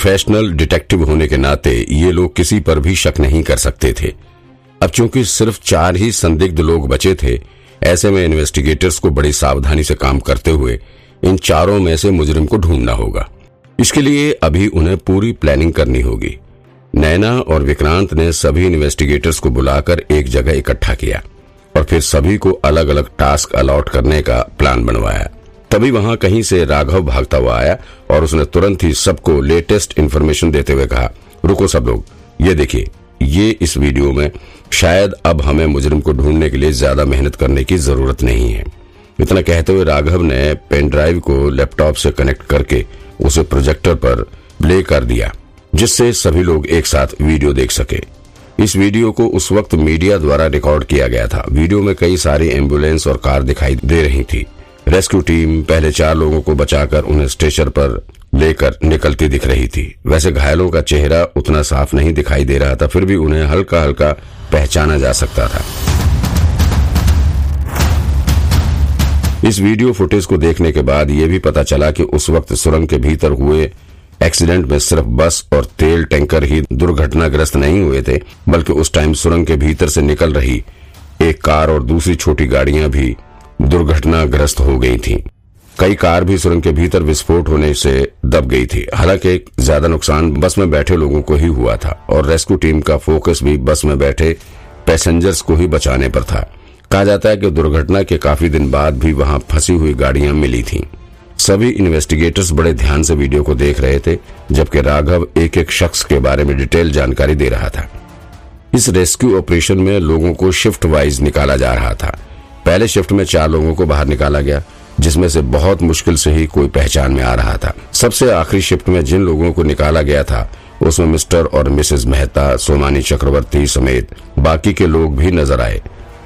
Professional detective होने के नाते ये लोग किसी पर भी शक नहीं कर सकते थे। अब चूँकि सिर्फ़ चार ही संदिग्ध लोग बचे थे, ऐसे में इन्वेस्टिगेटर्स को बड़ी सावधानी से काम करते हुए इन चारों में से मुजरिम को ढूंढना होगा। इसके लिए अभी उन्हें पूरी प्लानिंग करनी होगी। नैना और विक्रांत ने सभी इन्वेस्टिगेटर्स को बुलाकर एक जगह इकट्ठा किया और फिर सभी को अलग अलग टास्क अलॉट करने का प्लान बनवाया। तभी वहाँ कहीं से राघव भागता हुआ आया और उसने तुरंत ही सबको लेटेस्ट इन्फॉर्मेशन देते हुए कहा, रुको सब लोग, ये देखिए, ये इस वीडियो में शायद अब हमें मुजरिम को ढूँढने के लिए ज़्यादा मेहनत करने की ज़रूरत नहीं है। इतना कहते हुए राघव ने पेन ड्राइव को लैपटॉप से कनेक्ट करके उसे प्रोजेक्टर पर प्ले कर दिया, जिससे सभी लोग एक साथ वीडियो देख सके। इस वीडियो को उस वक्त मीडिया द्वारा रिकॉर्ड किया गया था। वीडियो में कई सारी एंबुलेंस और कार दिखाई दे रही थी। रेस्क्यू टीम पहले चार लोगों को बचाकर उन्हें स्टेशन पर लेकर निकलती दिख रही थी। वैसे घायलों का चेहरा उतना साफ़ नहीं दिखाई दे रहा था, फिर भी उन्हें हल्का हल्का पहचाना जा सकता था। इस वीडियो फुटेज को देखने के बाद यह भी पता चला कि उस वक्त सुरंग के भीतर हुए एक्सीडेंट में सिर्फ़ बस और तेल टैंकर ही दुर्घटनाग्रस्त नहीं हुए थे, बल्कि उस टाइम सुरंग के भीतर से निकल रही एक कार और दूसरी छोटी गाड़ियाँ भी दुर्घटनाग्रस्त हो गई थी। कई कार भी सुरंग के भीतर विस्फोट होने से दब गई थी। हालाँकि ज़्यादा नुकसान बस में बैठे लोगों को ही हुआ था और रेस्क्यू टीम का फोकस भी बस में बैठे पैसेंजर्स को ही बचाने पर था। कहा जाता है कि दुर्घटना के काफ़ी दिन बाद भी वहाँ फंसी हुई गाड़ियाँ मिली थीं। सभी इन्वेस्टिगेटर्स बड़े ध्यान से वीडियो को देख रहे थे, जबकि राघव एक एक शख्स के बारे में डिटेल जानकारी दे रहा था। इस रेस्क्यू ऑपरेशन में लोगों को शिफ्ट वाइज निकाला जा रहा था। पहले शिफ्ट में चार लोगों को बाहर निकाला गया, जिसमें से बहुत मुश्किल से ही कोई पहचान में आ रहा था। सबसे आखिरी शिफ्ट में जिन लोगों को निकाला गया था, उसमें मिस्टर और मिसेस मेहता, सोमानी चक्रवर्ती समेत बाकी के लोग भी नज़र आए,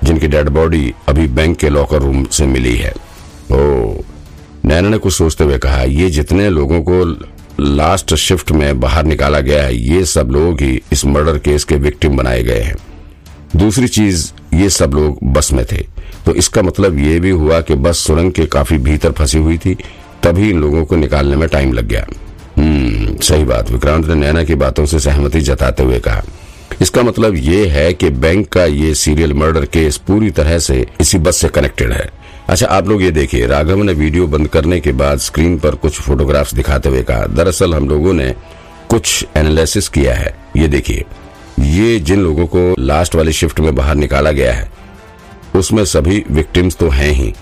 जिनकी डेड बॉडी अभी बैंक के लॉकर रूम से मिली है। ओ, नैना ने कुछ सोचते हुए कहा, ये जितने लोगों को लास्ट शिफ्ट में बाहर निकाला गया है, ये सब लोग ही इस मर्डर केस के विक्टिम बनाए गए हैं। दूसरी चीज़, ये सब लोग बस में थे। तो इसका मतलब ये भी हुआ कि बस सुरंग के काफ़ी भीतर फंसी हुई थी। तभी इन लोगों को निकालने में टाइम लग गया। हम्म सही बात। विक्रांत ने नैना की बातों से सहमति जताते हुए कहा। इसका मतलब ये है कि बैंक का ये सीरियल मर्डर केस पूरी तरह से इसी बस से कनेक्टेड है। अच्छा आप लोग ये देखिए, राघव ने वीडियो बंद करने के बाद स्क्रीन पर कुछ फोटोग्राफ्स दिखाते हुए कहा, दरअसल हम लोगों ने कुछ एनालिसिस किया है। ये देखिए, ये जिन लोगों को लास्ट वाली शिफ्ट में बाहर निकाला गया है उसमें सभी विक्टिम्स तो हैं ही।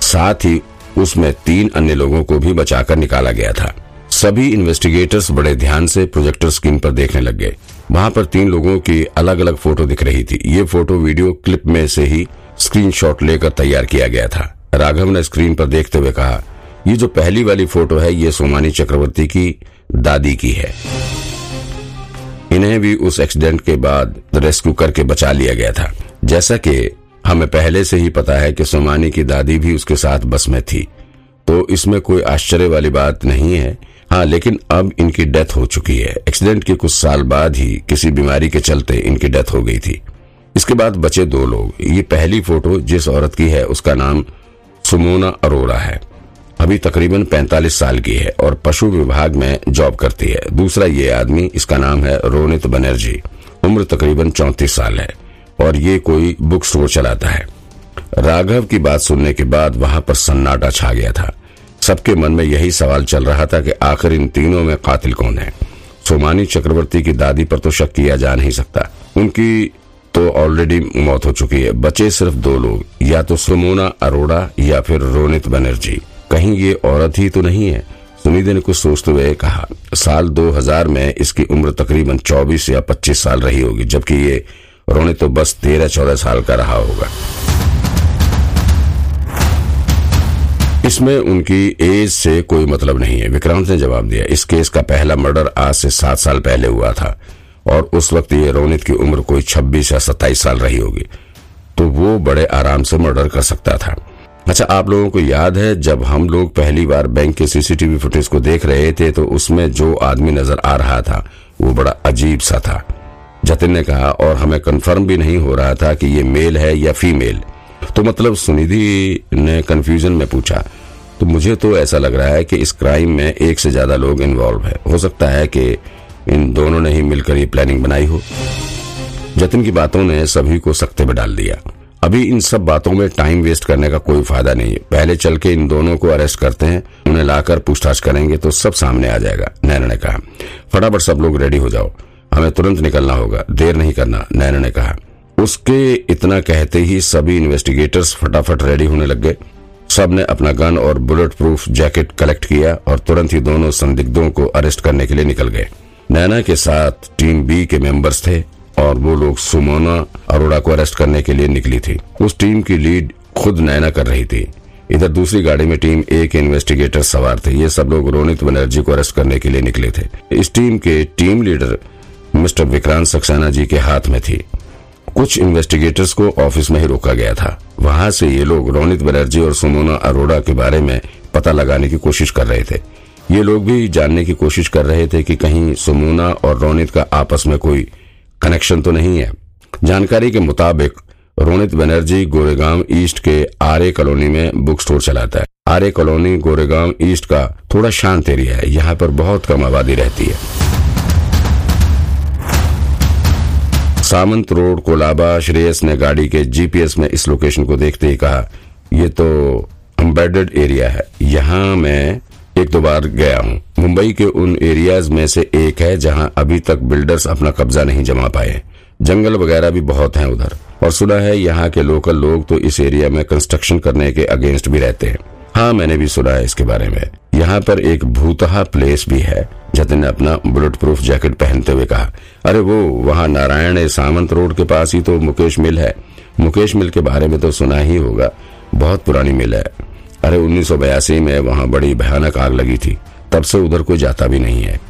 साथ ही उसमें तीन अन्य लोगों को भी बचाकर निकाला गया था। सभी इन्वेस्टिगेटर्स बड़े ध्यान से प्रोजेक्टर स्क्रीन पर देखने लग गए। वहाँ पर तीन लोगों की अलग अलग फ़ोटो दिख रही थी। ये फ़ोटो वीडियो क्लिप में से ही स्क्रीनशॉट लेकर तैयार किया गया था। राघव ने स्क्रीन पर देखते हुए कहा, ये जो पहली वाली फ़ोटो है, ये सोमानी चक्रवर्ती की दादी की है। इन्हें भी उस एक्सीडेंट के बाद रेस्क्यू करके बचा लिया गया था। जैसा कि हमें पहले से ही पता है कि सोमानी की दादी भी उसके साथ बस में थी। तो इसमें कोई आश्चर्य वाली बात नहीं है। हाँ लेकिन अब इनकी डेथ हो चुकी है। एक्सीडेंट के कुछ साल बाद ही किसी बीमारी के चलते इनकी डेथ हो गई थी। इसके बाद बचे दो लोग। ये पहली फ़ोटो जिस औरत की है, उसका नाम सुमोना अरोरा है। अभी तकरीबन 45 साल की है और पशु विभाग में जॉब करती है। दूसरा ये आदमी, इसका नाम है रोनित बनर्जी। उम्र तकरीबन चौतीस साल है। और ये कोई बुक स्टोर चलाता है। राघव की बात सुनने के बाद वहाँ पर सन्नाटा छा गया था। सबके मन में यही सवाल चल रहा था कि आखिर इन तीनों में कातिल कौन है? सोमानी चक्रवर्ती की दादी पर तो शक किया जा नहीं सकता। उनकी तो ऑलरेडी मौत हो चुकी है। बचे सिर्फ़ दो लोग, या तो सुमोना अरोड़ा या फिर रोनित बनर्जी। कहीं ये औरत ही तो नहीं है? सुनिधि ने कुछ सोचते हुए कहा, साल 2000 में इसकी उम्र तकरीबन 24 या 25 साल रही होगी, जबकि ये रोनित तो बस 13-14 साल का रहा होगा। इसमें उनकी एज से कोई मतलब नहीं है। विक्रांत ने जवाब दिया, इस केस का पहला मर्डर आज से सात साल पहले हुआ था और उस वक्त ये रोनित की उम्र कोई 26 या 27 साल रही होगी। तो वो बड़े आराम से मर्डर कर सकता था। अच्छा आप लोगों को याद है, जब हम लोग पहली बार बैंक के सीसीटीवी फुटेज को देख रहे थे तो उसमें जो आदमी नज़र आ रहा था, वो बड़ा अजीब सा था। जतिन ने कहा, और हमें कंफर्म भी नहीं हो रहा था कि ये मेल है या फीमेल तो मतलब सुनिधि ने कंफ्यूजन में पूछा तो मुझे तो ऐसा लग रहा है कि इस क्राइम में एक से ज़्यादा लोग इन्वॉल्व है। हो सकता है कि इन दोनों ने ही मिलकर ये प्लानिंग बनाई हो। जतिन की बातों ने सभी को सख्ते में डाल दिया। अभी इन सब बातों में टाइम वेस्ट करने का कोई फ़ायदा नहीं। है पहले चल के इन दोनों को अरेस्ट करते हैं, उन्हें लाकर पूछताछ करेंगे तो सब सामने आ जाएगा, नैना ने कहा। फटाफट सब लोग रेडी हो जाओ। हमें तुरंत निकलना होगा। देर नहीं करना, नैना ने कहा। उसके इतना कहते ही सभी इन्वेस्टिगेटर्स फटाफट रेडी होने लग गए। सबने अपना गन और बुलेट प्रूफ जैकेट कलेक्ट किया और तुरंत ही दोनों संदिग्धों को अरेस्ट करने के लिए निकल गए। नैना के साथ टीम बी के मेंबर्स थे और वो लोग सुमोना अरोड़ा को अरेस्ट करने के लिए निकली थी। उस टीम की लीड खुद नैना कर रही थी। इधर दूसरी गाड़ी में टीम ए के इन्वेस्टिगेटर सवार थे। ये सब लोग रोनित बनर्जी को अरेस्ट करने के लिए निकले थे। इस टीम के team leader mister Vikrant Saxena ji के हाथ में थी। कुछ इन्वेस्टिगेटर्स को ऑफ़िस में ही रोका गया था। वहाँ से ये लोग रोनित बनर्जी और सुमोना अरोड़ा के बारे में पता लगाने की कोशिश कर रहे थे। ये लोग भी जानने की कोशिश कर रहे थे कि कहीं सुमोना और रोनित का आपस में कोई कनेक्शन तो नहीं है। जानकारी के मुताबिक, रोनित बनर्जी गोरेगांव ईस्ट के आर्य कॉलोनी में बुक स्टोर चलाता है। आर्य कॉलोनी गोरेगांव ईस्ट का थोड़ा शांत एरिया है। यहाँ पर बहुत कम आबादी रहती है। सामंत रोड कोलाबा श्रेयस ने गाड़ी के जीपीएस में इस लोकेशन को देखते ही कहा, ये तो एम्बेडेड एरिया है। यहाँ मैं एक दो बार गया हूँ। मुंबई के उन एरियाज़ में से एक है जहाँ अभी तक बिल्डर्स अपना कब्जा नहीं जमा पाए। जंगल वगैरह भी बहुत हैं उधर। और सुना है यहाँ के लोकल लोग तो इस एरिया में कंस्ट्रक्शन करने के अगेंस्ट भी रहते हैं। हाँ मैंने भी सुना है इसके बारे में। यहाँ पर एक भूतहा प्लेस भी है, जतिन ने अपना बुलेट प्रूफ जैकेट पहनते हुए कहा। अरे वो, वहाँ नारायण सामंत रोड के पास ही तो मुकेश मिल है। मुकेश मिल के बारे में तो सुना ही होगा। बहुत पुरानी मिल है। अरे उन्नीस में वहाँ बड़ी भयानक आग लगी थी। तब से उधर कोई जाता भी नहीं है।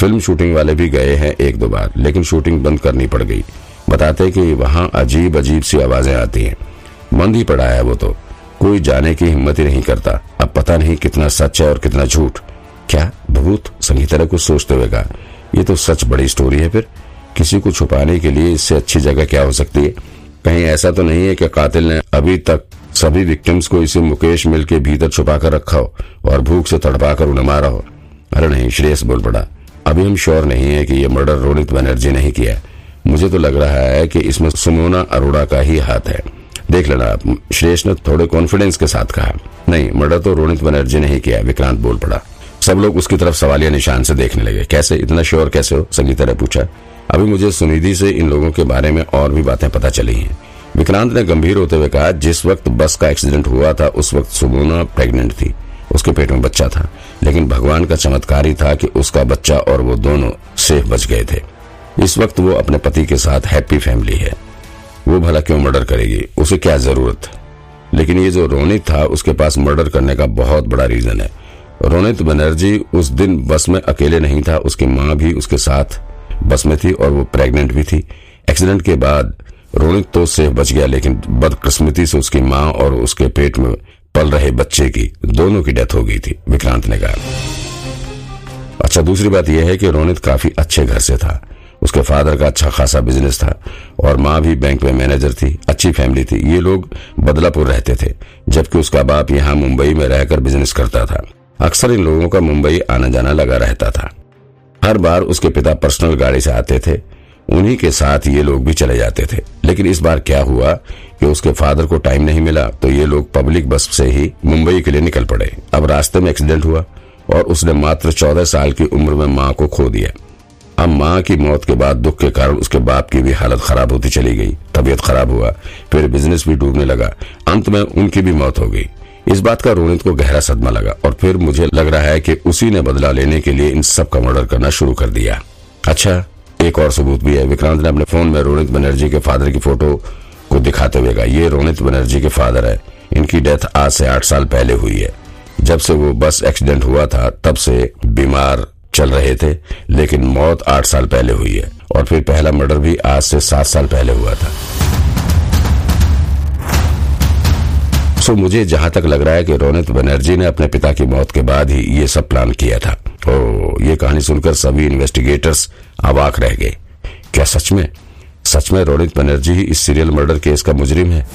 फ़िल्म शूटिंग वाले भी गए हैं एक दो बार, लेकिन शूटिंग बंद करनी पड़ गई। बताते कि वहाँ अजीब अजीब सी आवाज़ें आती हैं। बंद ही पड़ा है वो तो। कोई जाने की हिम्मत ही नहीं करता। अब पता नहीं कितना सच है और कितना झूठ। क्या भूत संगीता को सोचते हुए कहा, ये तो सच बड़ी स्टोरी है फिर। किसी को छुपाने के लिए इससे अच्छी जगह क्या हो सकती है? कहीं ऐसा तो नहीं है कि कातिल ने अभी तक सभी विक्टिम्स को इसे मुकेश मिल के भीतर छुपा कर रखा हो और भूख से तड़पा कर उन्हें मारा हो। अरे नहीं, श्रेयस बोल पड़ा अभी हम श्योर नहीं है कि ये मर्डर रोनित बनर्जी ने ही किया मुझे तो लग रहा है कि इसमें सुमोना अरोड़ा का ही हाथ है। देख लेना, आप श्रेयस ने थोड़े कॉन्फिडेंस के साथ कहा। नहीं, मर्डर तो रोनित बनर्जी ने ही किया, विक्रांत बोल पड़ा। सब लोग उसकी तरफ़ सवालिया निशान से देखने लगे। कैसे? इतना श्योर कैसे हो? संगीता ने पूछा। अभी मुझे सुनिधि से इन लोगों के बारे में और भी बातें पता चली हैं। विक्रांत ने गंभीर होते हुए कहा, जिस वक्त बस का एक्सीडेंट हुआ था, उस वक्त सुमोना प्रेग्नेंट थी। उसके पेट में बच्चा था। लेकिन भगवान का चमत्कार ही था कि उसका बच्चा और वो दोनों सेफ़ बच गए थे। इस वक्त वो अपने पति के साथ हैप्पी फैमिली है। वो भला क्यों मर्डर करेगी? उसे क्या ज़रूरत? लेकिन ये जो रोनित था, उसके पास मर्डर करने का बहुत बड़ा रीजन है। रोनित बनर्जी उस दिन बस में अकेले नहीं था, उसकी माँ भी उसके साथ बस में थी और वो प्रेग्नेंट भी थी। एक्सीडेंट के बाद रोनित तो सेफ़ बच गया, लेकिन बदकिस्मती से उसकी माँ और उसके पेट में पल रहे बच्चे की, दोनों की डेथ हो गई थी, विक्रांत ने कहा। अच्छा दूसरी बात यह है कि रोनित काफ़ी अच्छे घर से था। उसके फादर का अच्छा खासा बिज़नेस था और माँ भी बैंक में मैनेजर थी, अच्छी फैमिली थी। ये लोग बदलापुर रहते थे, जबकि उसका बाप यहाँ मुंबई में रहकर बिज़नेस करता था। अक्सर इन लोगों का मुंबई आना जाना लगा रहता था। हर बार उसके पिता पर्सनल गाड़ी से आते थे, उन्हीं के साथ ये लोग भी चले जाते थे। लेकिन इस बार क्या हुआ कि उसके फादर को टाइम नहीं मिला तो ये लोग पब्लिक बस से ही मुंबई के लिए निकल पड़े। अब रास्ते में एक्सीडेंट हुआ और उसने मात्र चौदह साल की उम्र में माँ को खो दिया। अब माँ की मौत के बाद दुख के कारण उसके बाप की भी हालत खराब होती चली गई। तबीयत खराब हुआ। फिर बिज़नेस भी डूबने लगा। अंत में उनकी भी मौत हो गई। इस बात का रोनित को गहरा सदमा लगा और फिर मुझे लग रहा है कि उसी ने बदला लेने के लिए इन सब का मर्डर करना शुरू कर दिया। अच्छा एक और सबूत भी है। विक्रांत ने अपने फ़ोन में रोनित बनर्जी के फादर की फ़ोटो को दिखाते हुए कहा, ये रोनित बनर्जी के फादर है। इनकी डेथ आज से आठ साल पहले हुई है। जब से वो बस एक्सीडेंट हुआ था, तब से बीमार चल रहे थे, लेकिन मौत आठ साल पहले हुई है, और फिर पहला मर्डर भी आज से सात साल पहले हुआ था। सो मुझे जहाँ तक लग रहा है कि रोनित बनर्जी ने अपने पिता की मौत के बाद ही ये सब प्लान किया था। ओ, ये कहानी सुनकर सभी इन्वेस्टिगेटर्स अवाक रह गए। क्या सच में? सच में रोनित बनर्जी ही इस सीरियल मर्डर केस का मुजरिम है?